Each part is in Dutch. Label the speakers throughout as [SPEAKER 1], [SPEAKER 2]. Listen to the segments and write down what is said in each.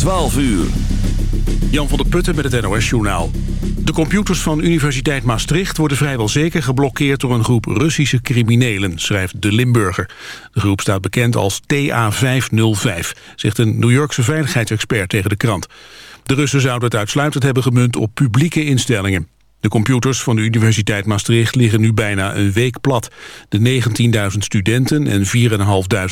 [SPEAKER 1] 12 uur.
[SPEAKER 2] Jan van der Putten met het NOS-journaal. De computers van Universiteit Maastricht worden vrijwel zeker geblokkeerd door een groep Russische criminelen, schrijft De Limburger. De groep staat bekend als TA505, zegt een New Yorkse veiligheidsexpert tegen de krant. De Russen zouden het uitsluitend hebben gemunt op publieke instellingen. De computers van de Universiteit Maastricht liggen nu bijna een week plat. De 19.000 studenten en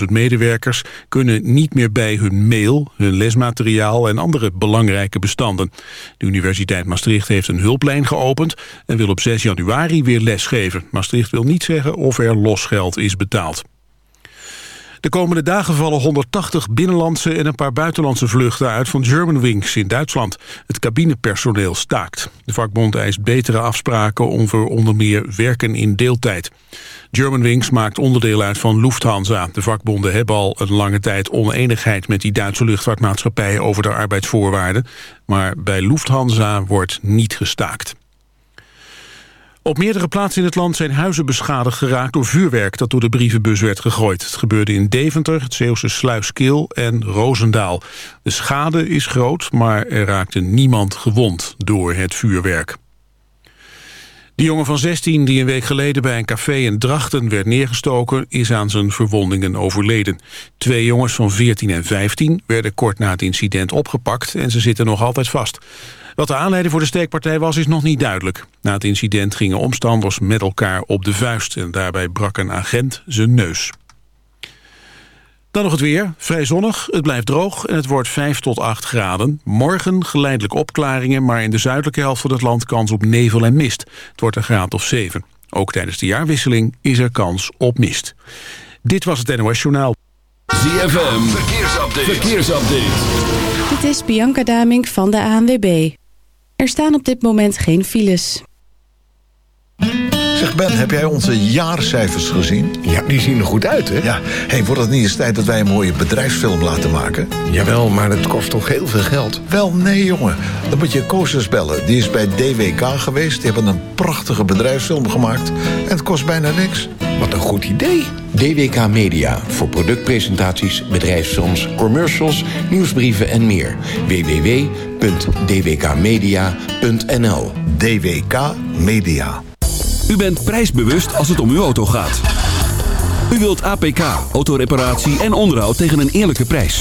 [SPEAKER 2] 4.500 medewerkers kunnen niet meer bij hun mail, hun lesmateriaal en andere belangrijke bestanden. De Universiteit Maastricht heeft een hulplijn geopend en wil op 6 januari weer lesgeven. Maastricht wil niet zeggen of er losgeld is betaald. De komende dagen vallen 180 binnenlandse en een paar buitenlandse vluchten uit van Germanwings in Duitsland. Het cabinepersoneel staakt. De vakbond eist betere afspraken over onder meer werken in deeltijd. Germanwings maakt onderdeel uit van Lufthansa. De vakbonden hebben al een lange tijd oneenigheid met die Duitse luchtvaartmaatschappij over de arbeidsvoorwaarden. Maar bij Lufthansa wordt niet gestaakt. Op meerdere plaatsen in het land zijn huizen beschadigd geraakt door vuurwerk dat door de brievenbus werd gegooid. Het gebeurde in Deventer, het Zeeuwse Sluiskil en Roosendaal. De schade is groot, maar er raakte niemand gewond door het vuurwerk. De jongen van 16 die een week geleden bij een café in Drachten werd neergestoken... is aan zijn verwondingen overleden. Twee jongens van 14 en 15 werden kort na het incident opgepakt... en ze zitten nog altijd vast. Wat de aanleiding voor de steekpartij was, is nog niet duidelijk. Na het incident gingen omstanders met elkaar op de vuist... en daarbij brak een agent zijn neus. Dan nog het weer. Vrij zonnig, het blijft droog en het wordt 5 tot 8 graden. Morgen geleidelijk opklaringen, maar in de zuidelijke helft van het land kans op nevel en mist. Het wordt een graad of 7. Ook tijdens de jaarwisseling is er kans op mist. Dit was het NOS Journaal.
[SPEAKER 1] ZFM, verkeersupdate. verkeersupdate.
[SPEAKER 3] Dit is Bianca Damink van de ANWB. Er staan op dit moment geen files.
[SPEAKER 4] Zeg Ben, heb jij onze jaarcijfers gezien?
[SPEAKER 5] Ja, die zien er goed uit, hè?
[SPEAKER 4] Ja, hey, wordt het niet eens tijd dat wij een mooie bedrijfsfilm laten maken?
[SPEAKER 5] Jawel, maar het kost toch heel veel geld?
[SPEAKER 4] Wel, nee jongen. Dan moet je Koosjes bellen. Die is bij DWK geweest. Die hebben een prachtige bedrijfsfilm gemaakt. En het kost bijna niks.
[SPEAKER 5] Wat een goed idee. DWK Media. Voor productpresentaties, bedrijfsfilms, commercials, nieuwsbrieven en meer. www.dwkmedia.nl
[SPEAKER 4] DWK Media.
[SPEAKER 1] U bent prijsbewust als het om uw auto gaat. U wilt APK, autoreparatie en onderhoud tegen een eerlijke prijs.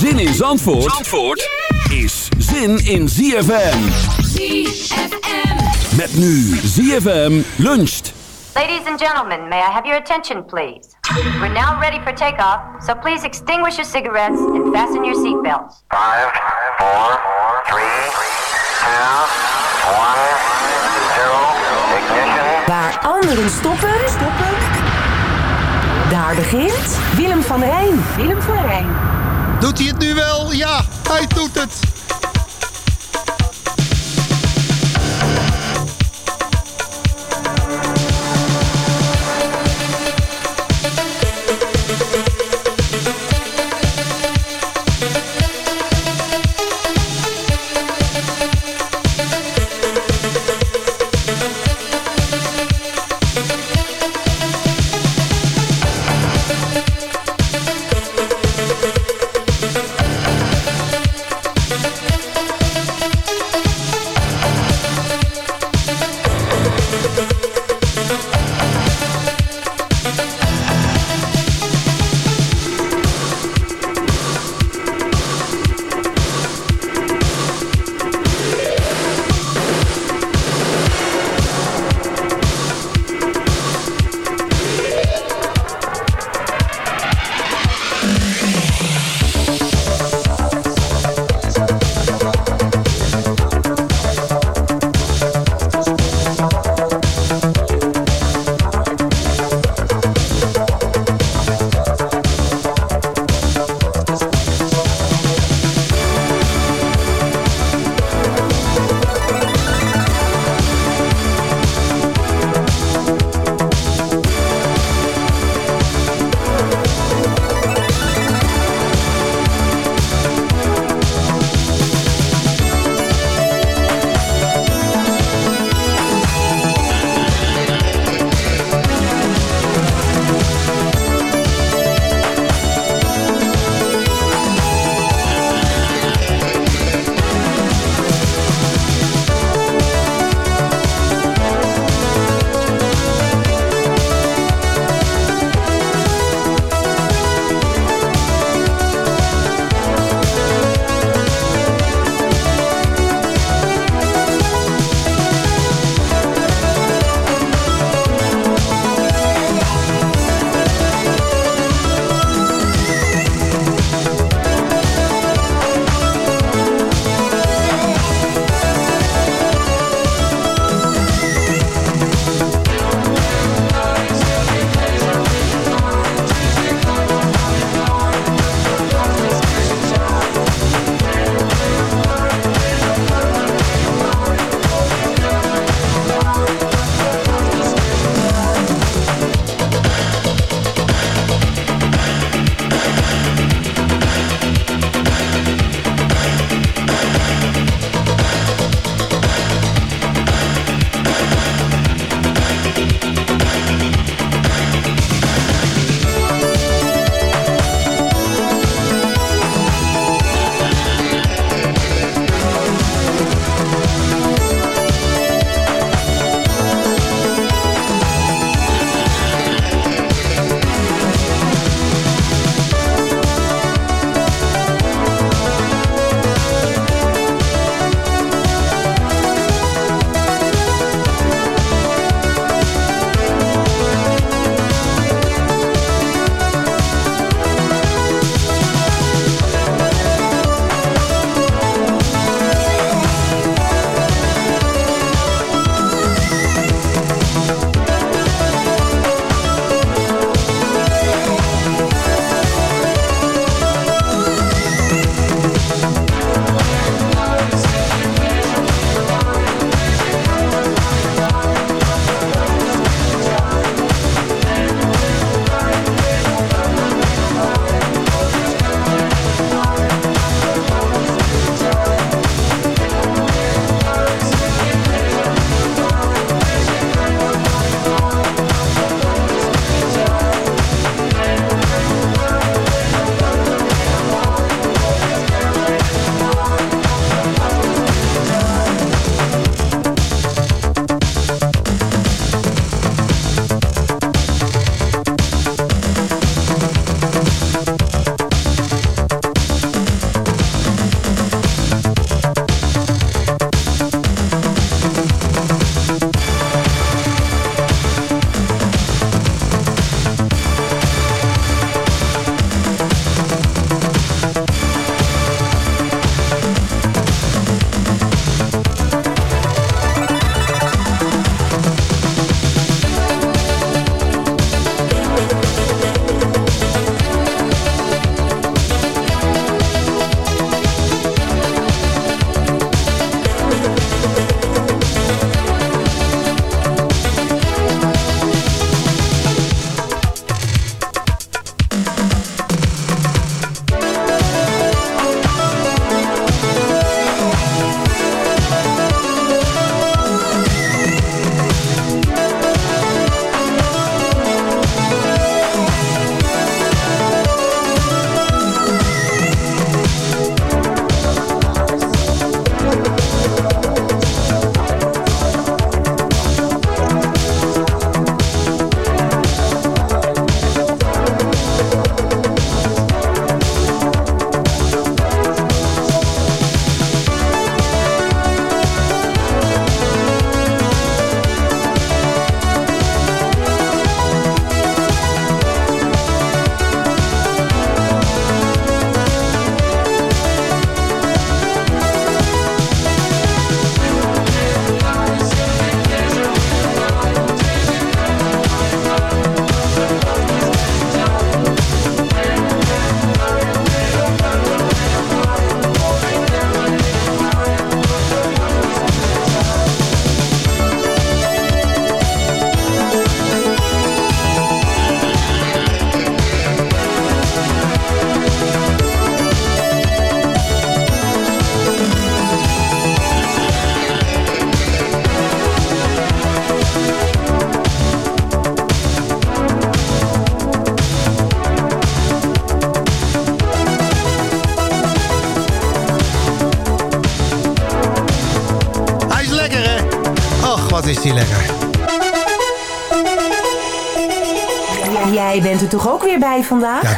[SPEAKER 1] Zin in Zandvoort, Zandvoort is zin in ZFM.
[SPEAKER 6] ZFM.
[SPEAKER 1] Met nu ZFM luncht.
[SPEAKER 7] Ladies and gentlemen, may I have your attention, please? We're now ready for takeoff, so please extinguish your cigarettes and fasten your seatbelts.
[SPEAKER 8] Five, four, three, two, one, zero, ignition.
[SPEAKER 9] Waar anderen stoppen, stoppen,
[SPEAKER 10] Daar begint Willem van Rijn. Willem van Rijn.
[SPEAKER 11] Doet hij het nu wel? Ja, hij doet het.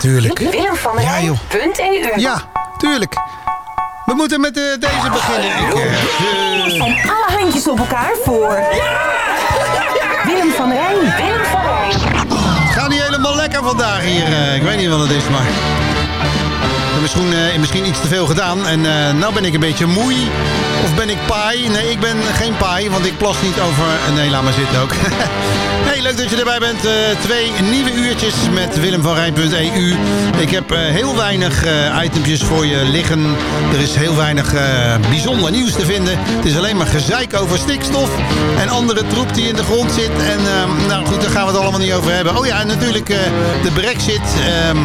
[SPEAKER 11] Tuurlijk.
[SPEAKER 10] Willem van
[SPEAKER 11] Ja, joh.
[SPEAKER 10] Rijn.eu
[SPEAKER 11] Ja, tuurlijk. We moeten met eh, deze beginnen. Ik, eh,
[SPEAKER 10] En alle handjes op elkaar voor... Willem van Rijn. Willem van Rijn.
[SPEAKER 11] Het gaat niet helemaal lekker vandaag hier. eh, ik weet niet wat het is, maar... Misschien, eh, misschien iets te veel gedaan. En eh nou ben ik een beetje moei. Of ben ik paai? Nee, ik ben geen paai, want ik plas niet over... Nee, laat maar zitten ook. hey, leuk dat je erbij bent. Eh, twee nieuwe uurtjes met Willem van Rijn.eu. Ik heb heel weinig eh itempjes voor je liggen. Er is heel weinig bijzonder nieuws te vinden. Het is alleen maar gezeik over stikstof en andere troep die in de grond zit. En ehm, nou goed, daar gaan we het allemaal niet over hebben. Oh ja, en natuurlijk de brexit. Ehm,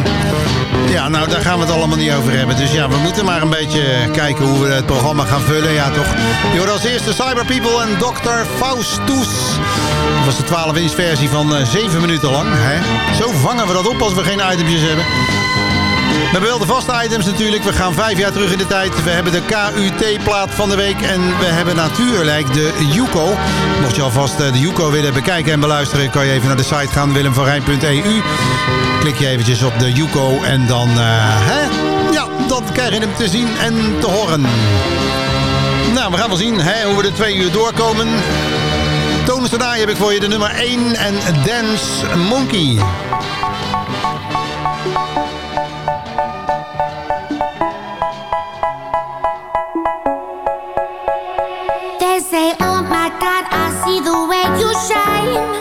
[SPEAKER 11] ja, nou daar gaan we het allemaal niet over hebben. Dus ja, we moeten maar een beetje kijken hoe we het programma gaan vullen. Ja, toch? Je als eerste Cyber People en Dr. Faustus. Dat was de 12 inch versie van eh 7 minuten lang. Hè? Zo vangen we dat op als we geen itempjes hebben. We hebben wel de vaste items natuurlijk. We gaan vijf jaar terug in de tijd. We hebben de KUT-plaat van de week. En we hebben natuurlijk de Yuko. Mocht je alvast eh, de Yuko willen bekijken en beluisteren... kan je even naar de site gaan, willemvanrijn.eu. Klik je eventjes op de Yuko en dan... eh, hè? Dan krijg je hem te zien en te horen. Nou, we gaan wel zien hè, hoe we de twee uur doorkomen. Tonus daarna heb ik voor je de nummer 1 en Dance Monkey.
[SPEAKER 12] They say, oh my God, I see the way you shine.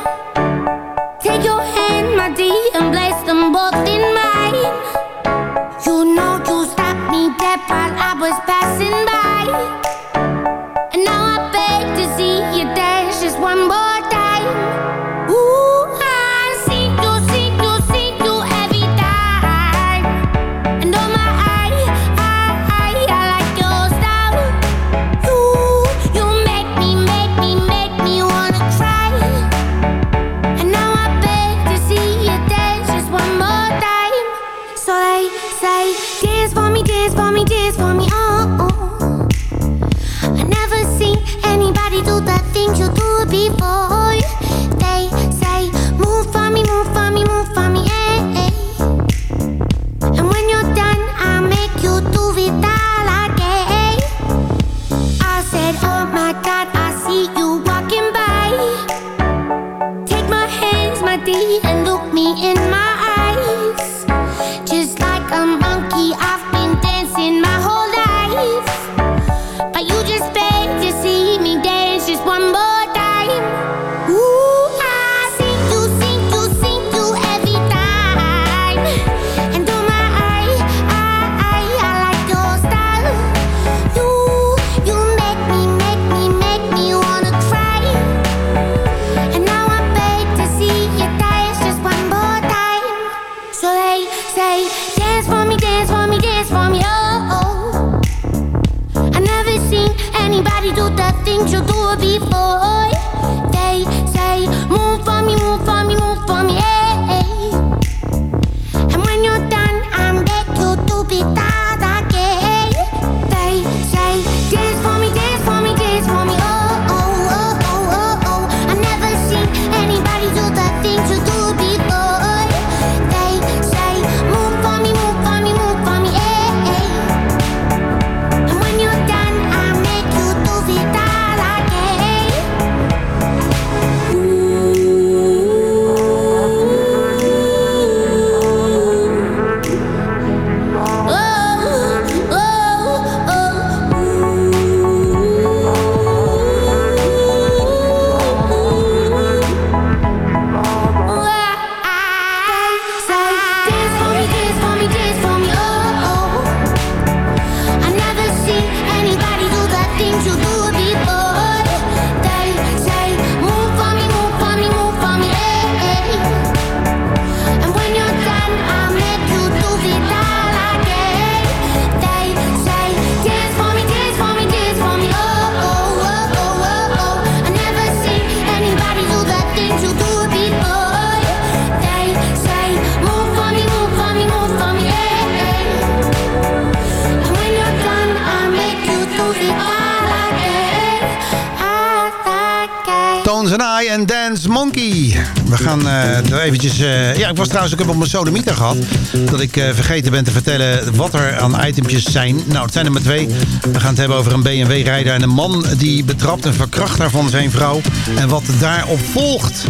[SPEAKER 12] And Dance Monkey.
[SPEAKER 11] We gaan eh, er eventjes... eh, ja, ik was trouwens ook op mijn sodemieter gehad. Dat ik eh, vergeten ben te vertellen wat er aan itempjes zijn. Nou, het zijn er maar twee. We gaan het hebben over een BMW-rijder en een man die betrapt een verkrachter van zijn vrouw. En wat daarop volgt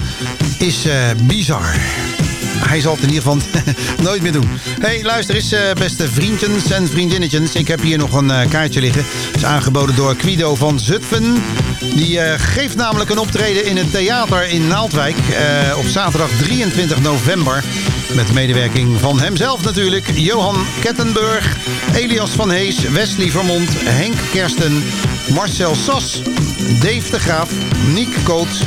[SPEAKER 11] is bizar. Hij zal het in ieder geval nooit meer doen. hey, luister eens, eh, beste vriendjes en vriendinnetjes. Ik heb hier nog een eh, kaartje liggen. Het is aangeboden door Quido van Zutphen. Die eh, geeft namelijk een optreden in het theater in Naaldwijk. op zaterdag 23 november. Met medewerking van hemzelf natuurlijk. Johan Kettenburg, Elias van Hees, Wesley Vermond, Henk Kersten, Marcel Sas, Dave de Graaf, Niek Koot...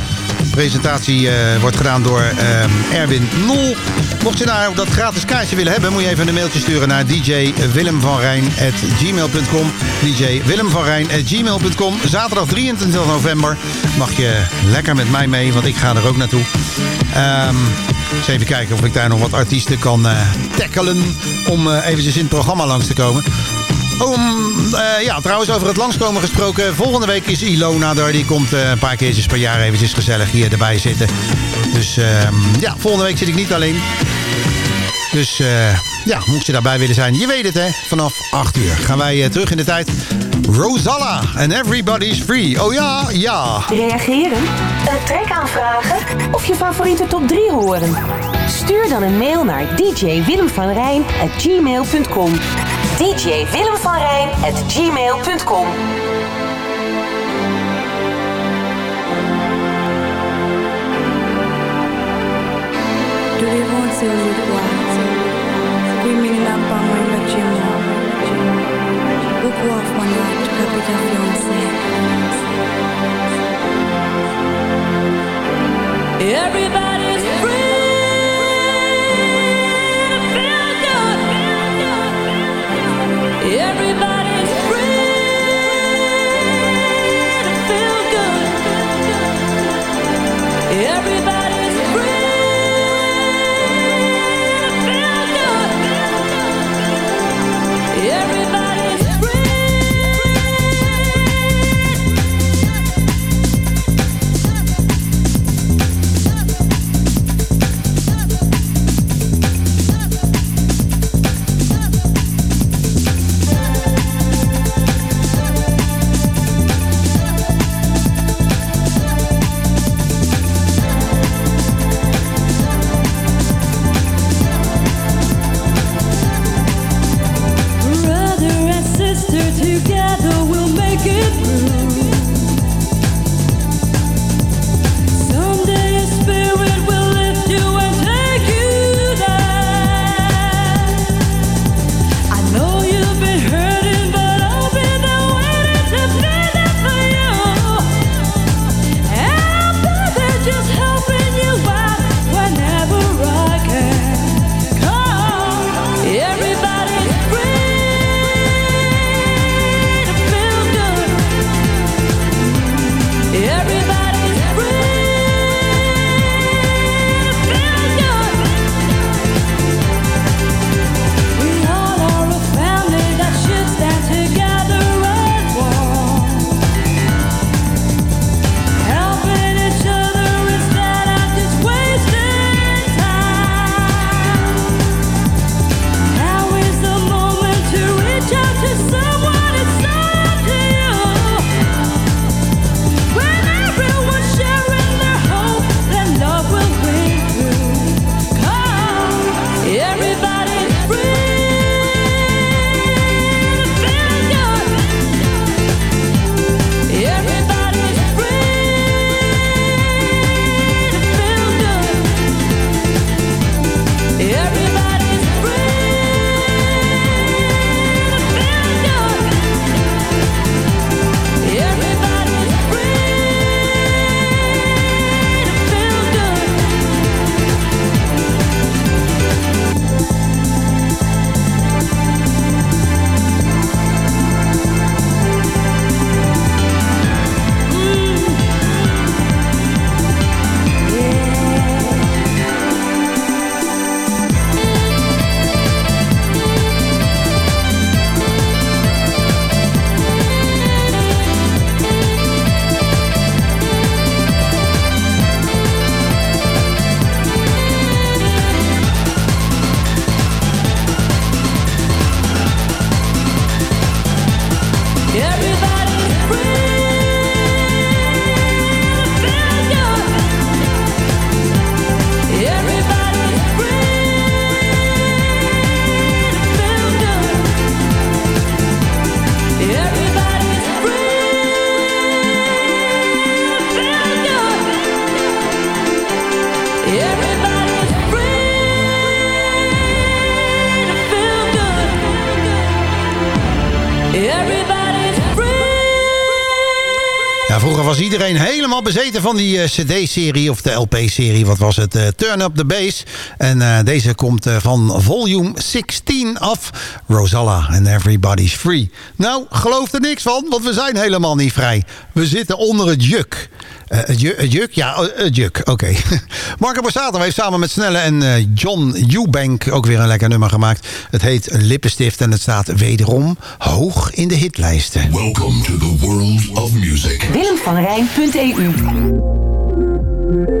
[SPEAKER 11] Presentatie eh, wordt gedaan door eh, Erwin Nol. Mocht je nou dat gratis kaartje willen hebben... moet je even een mailtje sturen naar djwillemvanrijn.gmail.com djwillemvanrijn.gmail.com Zaterdag 23 november mag je lekker met mij mee, want ik ga er ook naartoe. Ehm, eens even kijken of ik daar nog wat artiesten kan eh tackelen... om eh, eventjes in het programma langs te komen. Om, eh, ja, trouwens over het langskomen gesproken. Volgende week is Ilona er. Die komt eh, een paar keertjes per jaar eventjes gezellig hier erbij zitten. Dus ehm, ja, volgende week zit ik niet alleen. Dus eh, ja, mocht je daarbij willen zijn. Je weet het hè, vanaf 8 uur gaan wij terug in de tijd. Rosalla and Everybody's Free. Oh ja, ja.
[SPEAKER 10] Reageren? Een track aanvragen? Of je favoriete top 3 horen? Stuur dan een mail naar djwillemvanrijn.gmail.com
[SPEAKER 6] Tous les vents c'est aux étoiles. Women
[SPEAKER 11] Ja, vroeger was iedereen helemaal bezeten van die eh, cd-serie of de LP-serie. Wat was het? Eh, Turn Up The Bass. En eh, deze komt van volume 16 af. Rosalla and Everybody's Free. Nou, geloof er niks van, want we zijn helemaal niet vrij. We zitten onder het juk. Eh, juk? Ja, het juk. Oké. Marco Borsato heeft samen met Snelle en eh, John Eubank ook weer een lekker nummer gemaakt. Het heet Lippenstift en het staat wederom hoog in de hitlijsten.
[SPEAKER 13] Welcome to the world of music.
[SPEAKER 10] Willemvanrijn.eu
[SPEAKER 14] Oeh,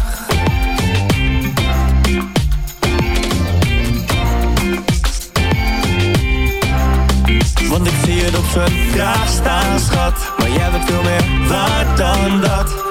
[SPEAKER 14] Want ik zie het op zijn schat. Maar jij bent veel meer waard dan dat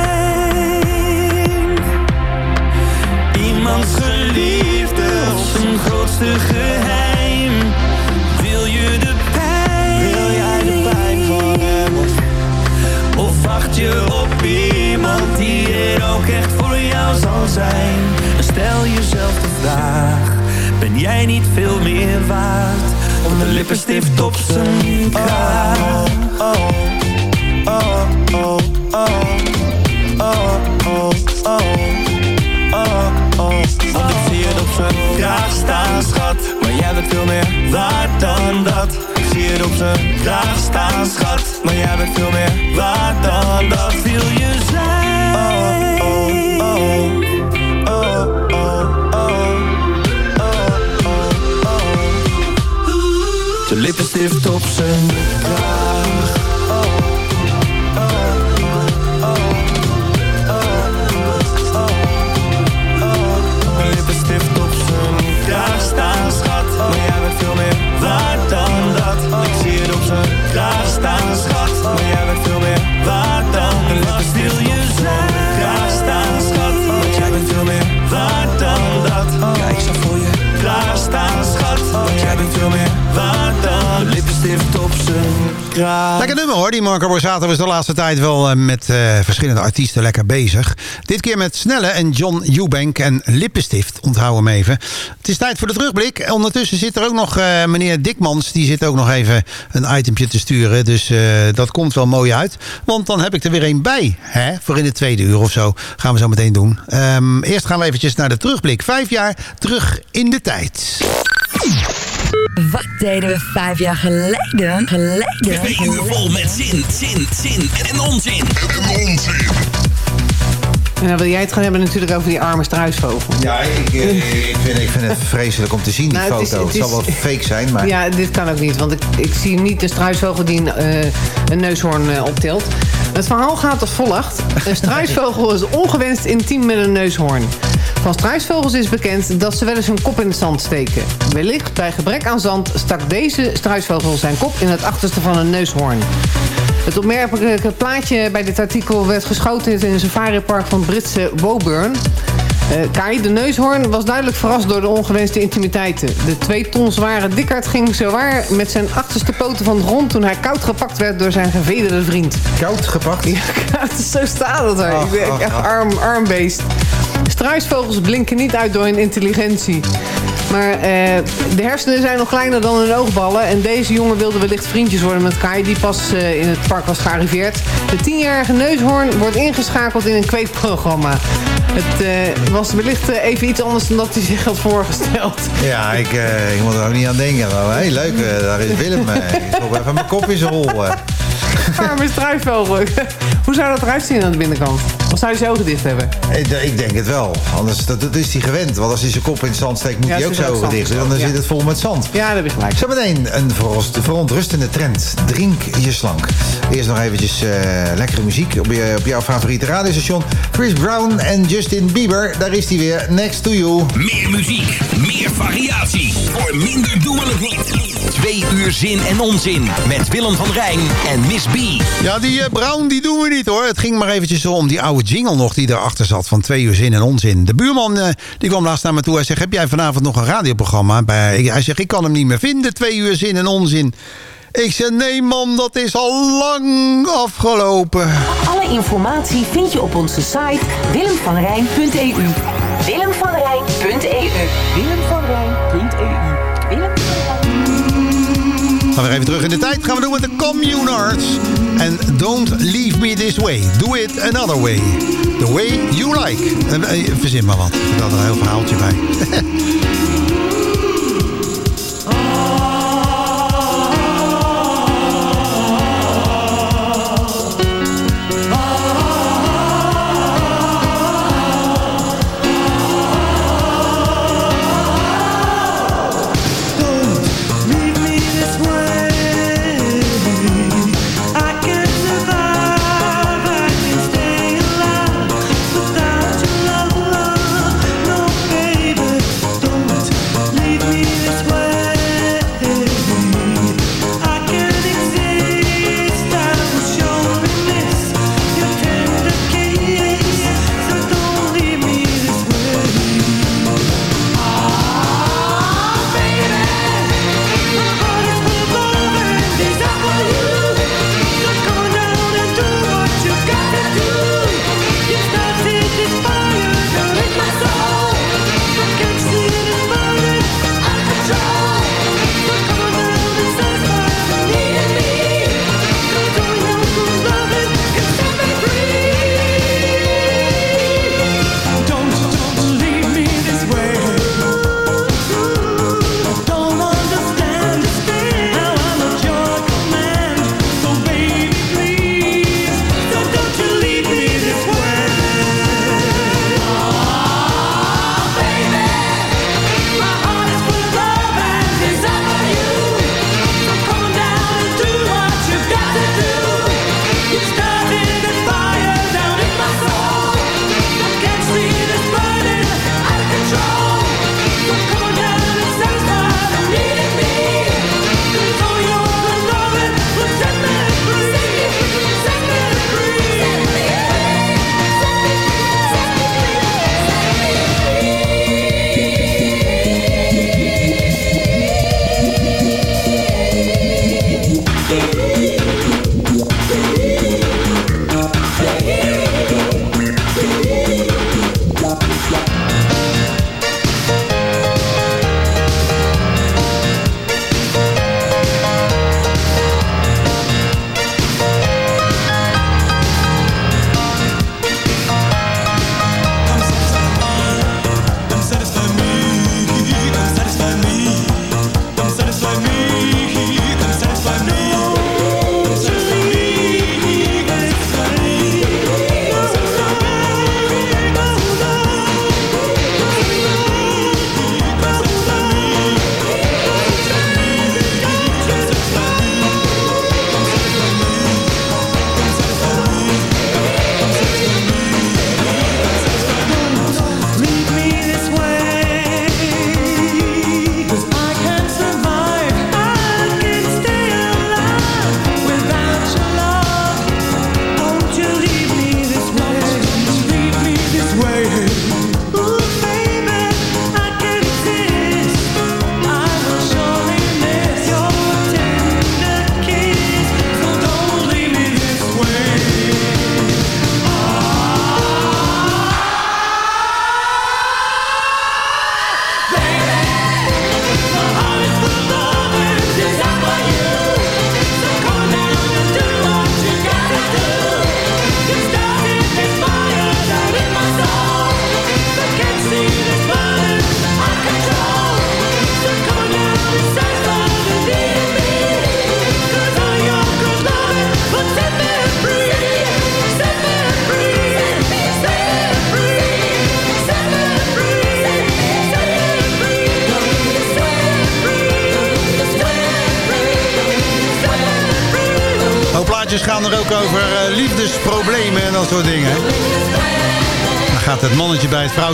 [SPEAKER 15] Als geliefde als een grootste geheim. Wil je de pijn?
[SPEAKER 14] Wil jij de pijn van hem?
[SPEAKER 15] Of wacht je op iemand die er ook echt voor jou zal zijn? Stel jezelf de vraag, ben jij niet veel meer waard? Om de lippenstift op zijn kraag.
[SPEAKER 14] oh, oh, oh, oh. oh, oh oh. Want ik zie het op zijn kraag staan, schat Maar jij bent veel meer waard dan dat Ik zie het op zijn kraag staan, schat Maar jij bent veel meer waard dan dat
[SPEAKER 15] Wil je zijn?
[SPEAKER 14] Oh, oh, oh Oh, oh, oh
[SPEAKER 15] De lippenstift op zijn.
[SPEAKER 11] Lekker nummer hoor, die Marco Borsato is de laatste tijd wel eh, met eh, verschillende artiesten lekker bezig. Dit keer met Snelle en John Eubank en Lippenstift, onthoud hem even. Het is tijd voor de terugblik. Ondertussen zit er ook nog eh, meneer Dikmans, die zit ook nog even een itempje te sturen. Dus dat komt wel mooi uit. Want dan heb ik er weer een bij, hè? voor in de tweede uur of zo. Gaan we zo meteen doen. Ehm, eerst gaan we eventjes naar de terugblik. Vijf jaar terug in de tijd.
[SPEAKER 9] Wat deden we vijf jaar geleden? Geleden?
[SPEAKER 16] Twee uur vol met zin, zin, zin en onzin. En onzin.
[SPEAKER 17] En dan wil jij het gaan hebben natuurlijk over die arme struisvogel.
[SPEAKER 11] Ja, ik, eh, ik, vind, ik vind het vreselijk om te zien, die
[SPEAKER 17] Nou, het is-
[SPEAKER 11] foto. Het,
[SPEAKER 17] het
[SPEAKER 11] zal wel fake zijn, maar...
[SPEAKER 17] Ja, dit kan ook niet, want ik, ik zie niet de struisvogel die een, eh, een neushoorn eh, optilt. Het verhaal gaat als volgt. Een struisvogel is ongewenst intiem met een neushoorn. Van struisvogels is bekend dat ze wel eens hun kop in het zand steken. Wellicht bij gebrek aan zand stak deze struisvogel zijn kop in het achterste van een neushoorn. Het opmerkelijke plaatje bij dit artikel werd geschoten in een safaripark van het Britse Woburn. Eh, Kai, de neushoorn, was duidelijk verrast door de ongewenste intimiteiten. De twee ton zware Dikkert ging zowaar met zijn achterste poten van de grond... toen hij koud gepakt werd door zijn gevederde vriend.
[SPEAKER 11] Koud gepakt?
[SPEAKER 17] Ja, zo staat het er.
[SPEAKER 11] Ach,
[SPEAKER 17] Ik ben
[SPEAKER 11] ach,
[SPEAKER 17] echt
[SPEAKER 11] ach.
[SPEAKER 17] arm, armbeest. Struisvogels blinken niet uit door hun intelligentie. Maar eh, de hersenen zijn nog kleiner dan hun oogballen. En deze jongen wilde wellicht vriendjes worden met Kai... die pas eh, in het park was gearriveerd. De tienjarige neushoorn wordt ingeschakeld in een kweekprogramma. Het eh, was wellicht eh, even iets anders dan dat hij zich had voorgesteld.
[SPEAKER 11] Ja, ik, ik moet er ook niet aan denken. Maar heel leuk, daar is Willem. ik stop even mijn kop in zijn hol.
[SPEAKER 17] Arme struisvogel. Hoe zou dat eruit zien aan de binnenkant? Of zou je zijn ogen dicht hebben?
[SPEAKER 11] Ik, ik denk het wel. Anders dat, dat is hij gewend. Want als hij zijn kop in het zand steekt, moet
[SPEAKER 17] Ja,
[SPEAKER 11] hij ook zo
[SPEAKER 17] ook
[SPEAKER 11] ogen dicht. Dan
[SPEAKER 17] ja.
[SPEAKER 11] zit het vol met zand.
[SPEAKER 17] Ja, dat heb je gelijk.
[SPEAKER 11] Zometeen een verontrustende trend. Drink je slank. Eerst nog eventjes eh, lekkere muziek op, je, op jouw favoriete radiostation. Chris Brown en Justin Bieber. Daar is hij weer. Next to you.
[SPEAKER 16] Meer muziek, meer variatie. Voor minder doen we het niet. Twee uur zin en onzin. Met Willem van Rijn en Miss B.
[SPEAKER 11] Ja, die eh, Brown die doen we niet hoor. Het ging maar eventjes om die oude jingle nog die erachter zat. Van twee uur zin en onzin. De buurman eh, die kwam laatst naar me toe. Hij zegt, heb jij vanavond nog een radioprogramma? Bij, hij zegt, ik kan hem niet meer vinden. Twee uur zin en onzin. Ik zeg, nee man, dat is al lang afgelopen.
[SPEAKER 10] Alle informatie vind je op onze site willemvanrijn.eu. Willemvanrijn.eu. Willemvanrijn.eu.
[SPEAKER 11] Gaan we weer even terug in de tijd. Gaan we doen met de Communards. En Don't Leave Me This Way. Do It Another Way. The Way You Like. Eh, Verzin maar wat. Er zit er een heel verhaaltje bij.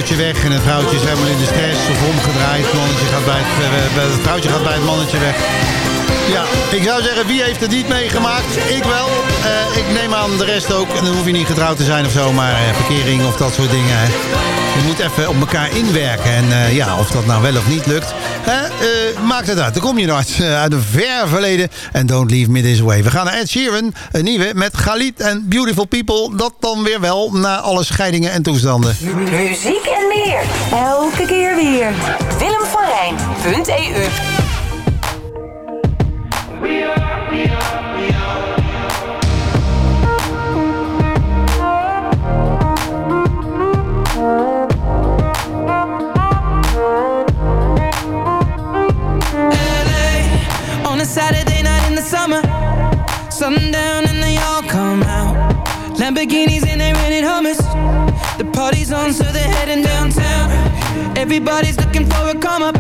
[SPEAKER 11] vrouwtje weg en het vrouwtje is getrouwd te zijn of zo, maar eh, verkering of dat soort dingen. Je moet even op elkaar inwerken. En eh, ja, of dat nou wel of niet lukt, hè, eh, maakt het uit. Dan kom je nog uit, een ver verleden. En don't leave me this way. We gaan naar Ed Sheeran, een nieuwe met Galit en Beautiful People. Dat dan weer wel, na alle scheidingen en toestanden.
[SPEAKER 10] Muziek en meer. Elke keer weer. Willem van
[SPEAKER 18] on a Saturday night in the summer. Sundown and they all come out. Lamborghinis and they rented hummus. The party's on, so they're heading downtown. Everybody's looking for a come up,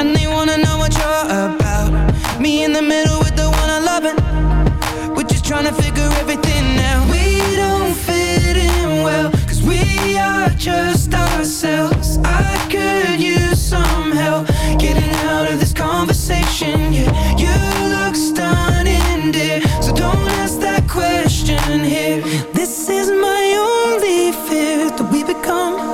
[SPEAKER 18] and they wanna know what you're about. Me in the middle with the one I love it. We're just trying to figure everything out. We don't fit in well, cause we are just ourselves. I could use some help getting out of this conversation. Yeah, you look stunning, dear. So don't ask that question here. This is my only fear that we become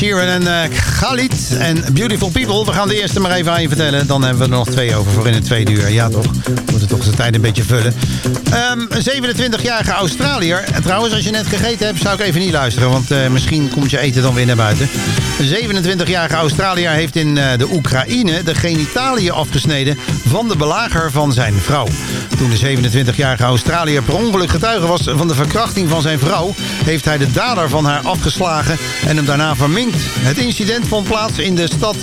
[SPEAKER 11] Ed en eh Khalid en Beautiful People. We gaan de eerste maar even aan je vertellen. Dan hebben we er nog twee over voor in het tweede uur. Ja toch? We moeten toch de tijd een beetje vullen. Ehm, een 27-jarige Australiër. En Trouwens, als je net gegeten hebt, zou ik even niet luisteren. Want eh, misschien komt je eten dan weer naar buiten. Een 27-jarige Australiër heeft in eh, de Oekraïne de genitaliën afgesneden van de belager van zijn vrouw. Toen de 27-jarige Australiër per ongeluk getuige was van de verkrachting van zijn vrouw... heeft hij de dader van haar afgeslagen en hem daarna verminkt. Het incident vond plaats in de stad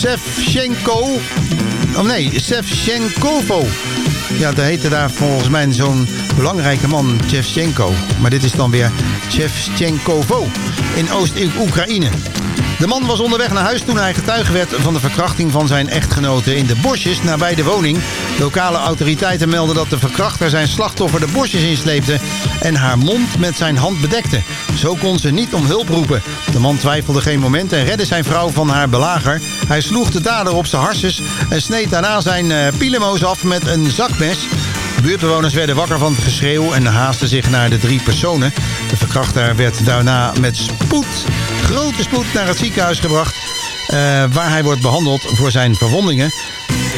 [SPEAKER 11] Sevchenko... Oh nee, Sevchenkovo. Ja, daar heette daar volgens mij zo'n belangrijke man, Shevchenko. Maar dit is dan weer Shevchenkovo in Oost-Oekraïne. De man was onderweg naar huis toen hij getuige werd van de verkrachting van zijn echtgenote in de bosjes nabij de woning. Lokale autoriteiten melden dat de verkrachter zijn slachtoffer de bosjes insleepte en haar mond met zijn hand bedekte. Zo kon ze niet om hulp roepen. De man twijfelde geen moment en redde zijn vrouw van haar belager. Hij sloeg de dader op zijn harses en sneed daarna zijn eh, pielemoos af met een zakmes. Buurtbewoners werden wakker van het geschreeuw en haasten zich naar de drie personen. De verkrachter werd daarna met spoed, grote spoed, naar het ziekenhuis gebracht... eh, waar hij wordt behandeld voor zijn verwondingen.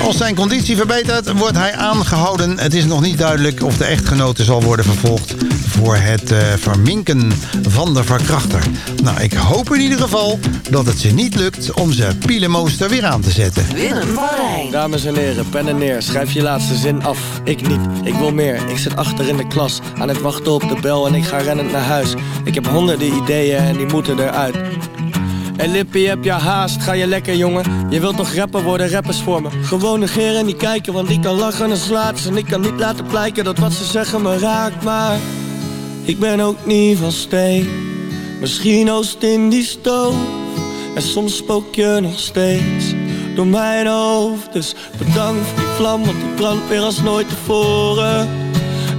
[SPEAKER 11] Als zijn conditie verbetert, wordt hij aangehouden. Het is nog niet duidelijk of de echtgenote zal worden vervolgd... voor het eh, verminken van de verkrachter. Nou, ik hoop in ieder geval dat het ze niet lukt... om zijn pielenmooster weer aan te zetten.
[SPEAKER 14] Willem van Rijn. Dames en heren, pen en neer. Schrijf je laatste zin af. Ik niet, ik wil meer. Ik zit achter in de klas, aan het wachten op de bel en ik ga rennend naar huis. Ik heb honderden ideeën en die moeten eruit. Hey Lippie, heb je haast? Ga je lekker, jongen? Je wilt toch rapper worden, rappers voor me? Gewoon negeren en niet kijken, want die kan lachen en slaat En ik kan niet laten blijken dat wat ze zeggen me raakt, maar... Ik ben ook niet van steen. Misschien oost in die stoof. En soms spook je nog steeds door mijn hoofd. Dus bedankt voor die vlam, want die brandt weer als nooit tevoren.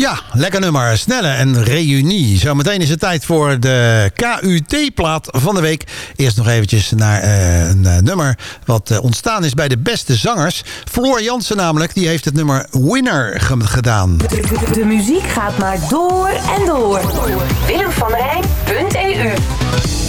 [SPEAKER 11] Ja, lekker nummer. Snelle en reunie. Zometeen is het tijd voor de KUT-plaat van de week. Eerst nog eventjes naar eh, een eh, nummer wat eh, ontstaan is bij de beste zangers. Floor Jansen namelijk, die heeft het nummer Winner ge- gedaan.
[SPEAKER 10] De, muziek gaat maar door en door. Willemvanrijn.eu
[SPEAKER 19] You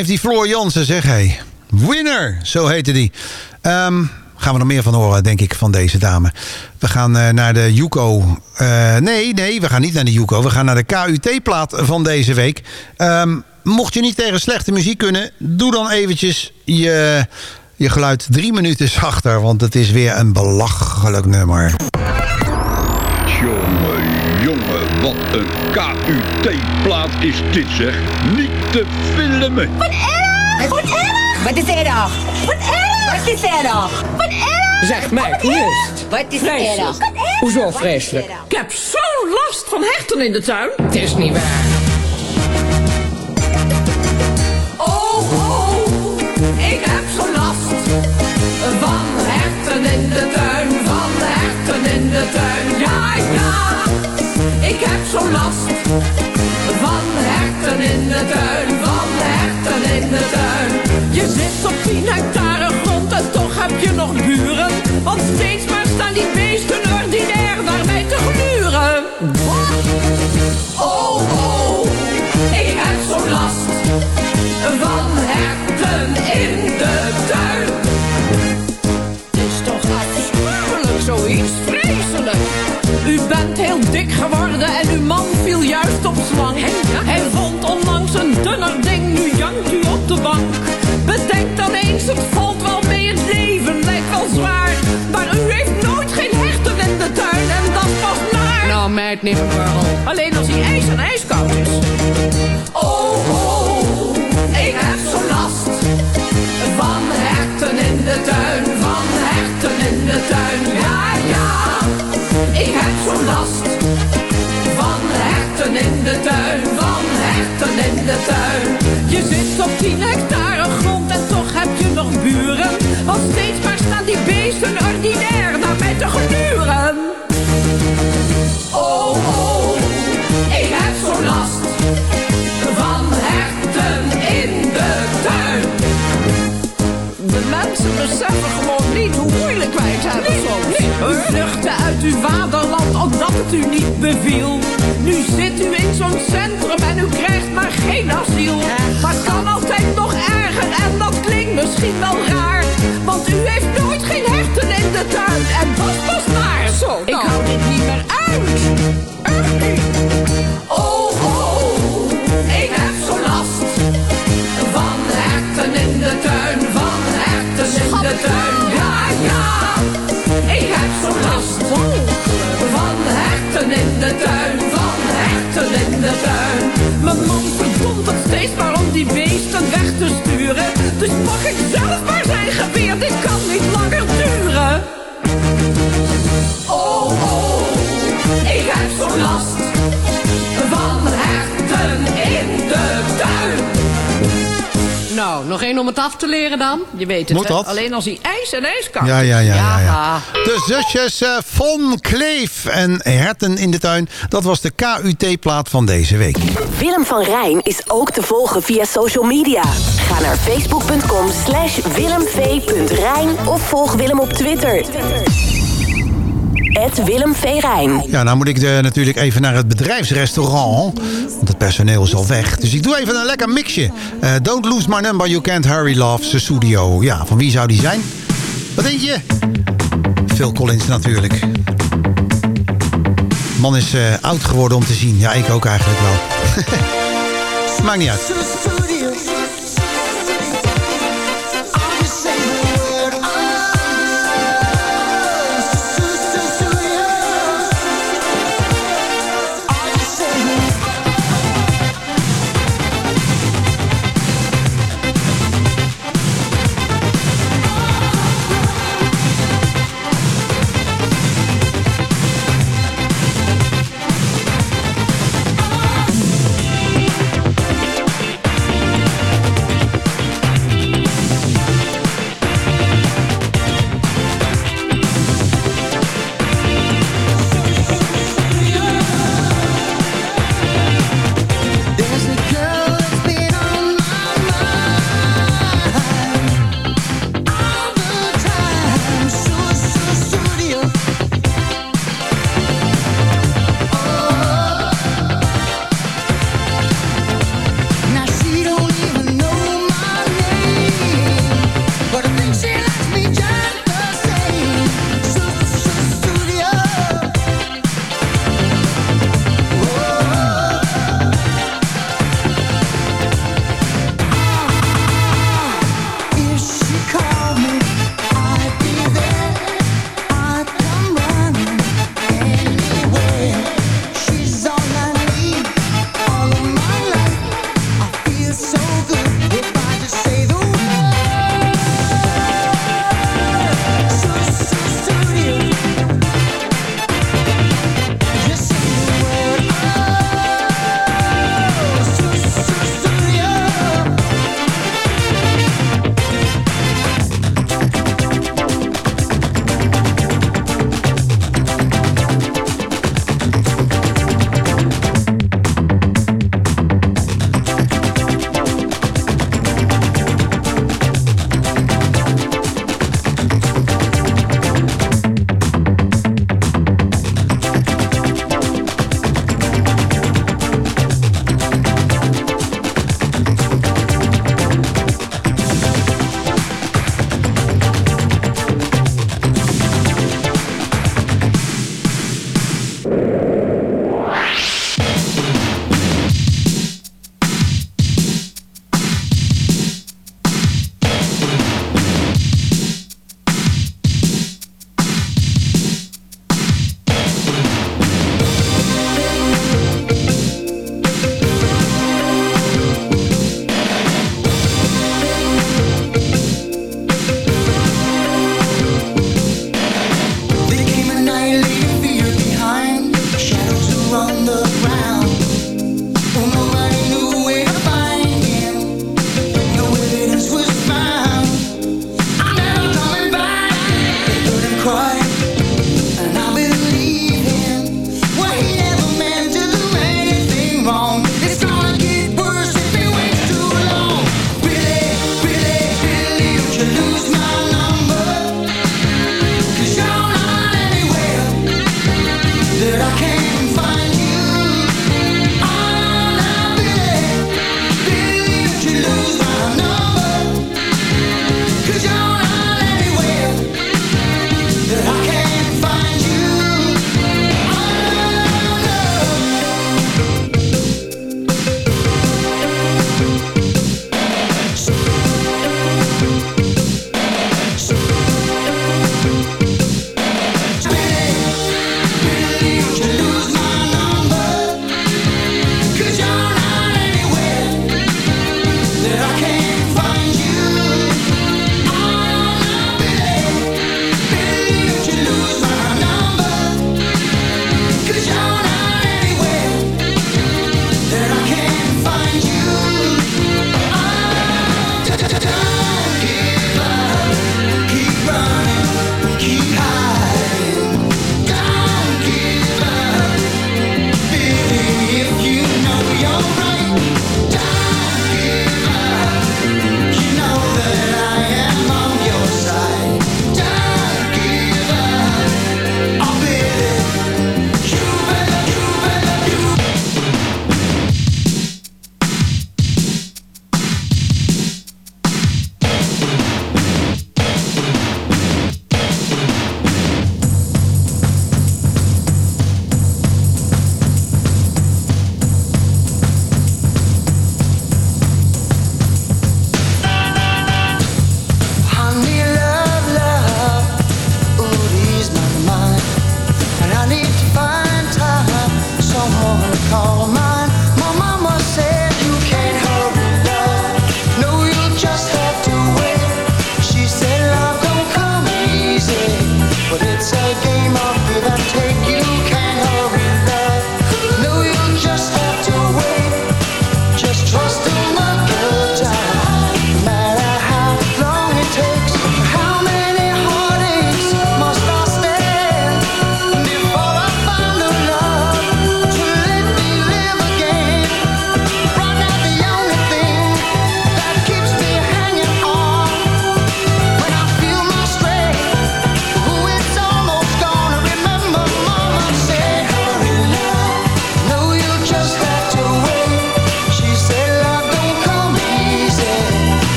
[SPEAKER 11] heeft die Floor Jansen, zeg hé. Winner, zo heette die. Ehm, gaan we nog meer van horen, denk ik, van deze dame. We gaan eh, naar de Yuko. Eh, nee, nee, we gaan niet naar de Yuko. We gaan naar de KUT-plaat van deze week. Ehm, mocht je niet tegen slechte muziek kunnen... doe dan eventjes je, je geluid drie minuten zachter... want het is weer een belachelijk nummer.
[SPEAKER 20] Wat een KUT-plaat is dit zeg. Niet te filmen.
[SPEAKER 6] Wat erg! Wat erg!
[SPEAKER 21] Wat is erg?
[SPEAKER 6] Wat erg!
[SPEAKER 21] Wat is erg?
[SPEAKER 6] Wat erg!
[SPEAKER 21] Zeg, meid, hoe is het? Wat is
[SPEAKER 6] Vreselijk.
[SPEAKER 21] erg? Hoezo vreselijk? Ik heb zo'n last van hechten in de tuin. Het is niet waar.
[SPEAKER 6] Oh, oh, ik heb zo last van herten in de tuin, van herten in de tuin. Ja, ja, ik heb zo last van herten in de tuin, van herten in de tuin. Je zit op 10 hectare grond en toch heb je nog buren. Want steeds maar staan die beesten ordinair naar mij te gluren. Oh, oh, ik heb zo last dik geworden en uw man viel juist op slang. Hij vond onlangs een dunner ding, nu jankt u op de bank. Bedenk dan eens, het valt wel mee, het leven lijkt wel zwaar. Maar u heeft nooit geen herten in de tuin en dat was naar.
[SPEAKER 21] Nou, meid, niet verwarrel.
[SPEAKER 6] Alleen als hij ijs en ijskoud is. Oh, oh, ik heb zo last van herten in de tuin, van herten in de tuin. Ja, ja, ik heb zo last zit Uit uw vaderland omdat het u niet beviel. Nu zit u in zo'n centrum en u krijgt maar geen asiel. Maar het kan altijd nog erger en dat klinkt misschien wel raar. Want u heeft nooit geen herten in de tuin en dat was naar. Zo, Ik hou dit niet meer uit. Echt niet. Ik heb zo last van herten in de tuin, van herten in de tuin. Mijn man verdondert steeds maar om die beesten weg te sturen. Dus pak ik zelf maar zijn geweer, dit kan niet langer duren. Oh, oh, ik heb zo last
[SPEAKER 21] Nou, nog één om het af te leren dan. Je weet het,
[SPEAKER 11] Moet
[SPEAKER 21] hè?
[SPEAKER 11] dat?
[SPEAKER 21] Alleen als hij ijs en
[SPEAKER 11] Ja,
[SPEAKER 21] is.
[SPEAKER 11] ja, ja, ja, ja. De zusjes eh, Von Kleef en Herten in de tuin. Dat was de KUT-plaat van deze week.
[SPEAKER 10] Willem van Rijn is ook te volgen via social media. Ga naar facebook.com slash willemv.rijn of volg Willem op Twitter. Het Willem V. Rijn.
[SPEAKER 11] Ja, nou moet ik eh, natuurlijk even naar het bedrijfsrestaurant. Want het personeel is al weg. Dus ik doe even een lekker mixje. Eh, Don't lose my number, you can't hurry love, Studio. Ja, van wie zou die zijn? Wat denk je? Phil Collins natuurlijk. Man is eh, oud geworden om te zien. Ja, ik ook eigenlijk wel. Maakt niet uit.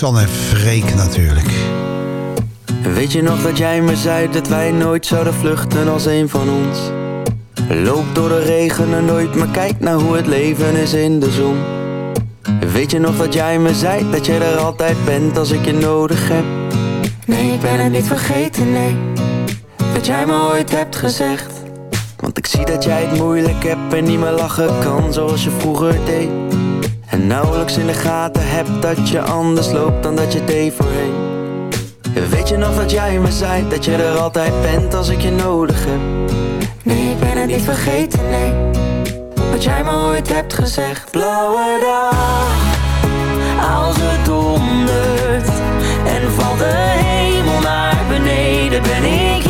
[SPEAKER 11] Suzanne en Freek natuurlijk.
[SPEAKER 22] Weet je nog dat jij me zei dat wij nooit zouden vluchten als een van ons? Loop door de regen en nooit, maar kijk naar hoe het leven is in de zon. Weet je nog dat jij me zei dat je er altijd bent als ik je nodig heb? Nee, ik ben het niet vergeten, nee. Wat jij me ooit hebt gezegd. Want ik zie dat jij het moeilijk hebt en niet meer lachen kan zoals je vroeger deed. En nauwelijks in de gaten hebt dat je anders loopt dan dat je deed voorheen. Weet je nog dat jij me zei dat je er altijd bent als ik je nodig heb? Nee, ik ben het niet vergeten, nee. Wat jij me ooit hebt gezegd. Blauwe dag, als het dondert en valt de hemel naar beneden, ben ik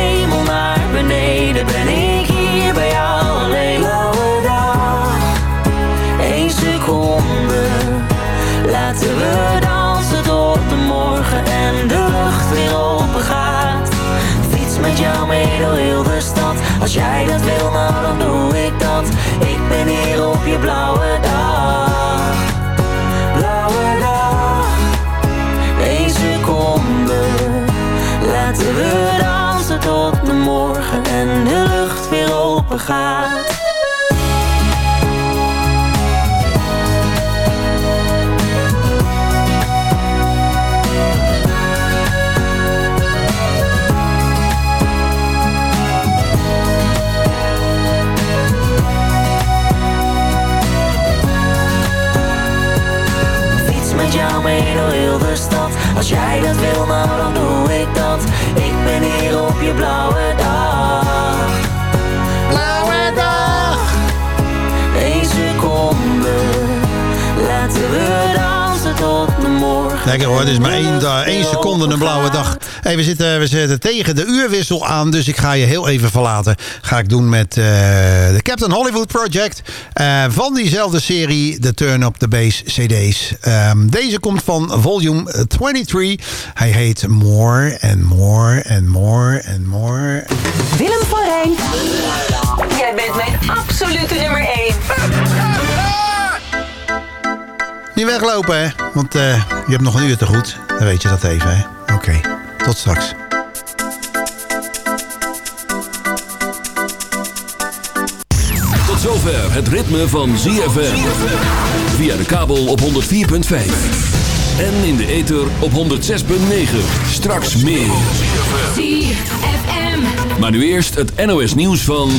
[SPEAKER 22] gaat. Jou mee door heel de stad. Als jij dat wil, nou dan doe ik dat. Ik ben hier op je blauwe.
[SPEAKER 11] Lekker hoor, het is maar één, da- één seconde een blauwe dag. Hey, we, zitten, we zitten tegen de uurwissel aan, dus ik ga je heel even verlaten. Ga ik doen met eh, de Captain Hollywood Project. eh, van diezelfde serie, de Turn Up The Bass CD's. Ehm, deze komt van volume 23. Hij heet More and More and More and More.
[SPEAKER 10] Willem van Rijn. Jij bent mijn absolute nummer 1.
[SPEAKER 11] Niet weglopen, hè? Want eh, je hebt nog een uur te goed. Dan weet je dat even, hè? Oké, tot straks.
[SPEAKER 1] Tot zover het ritme van ZFM. Via de kabel op 104.5. En in de ether op 106.9. Straks meer.
[SPEAKER 23] ZFM.
[SPEAKER 1] Maar nu eerst het NOS nieuws van...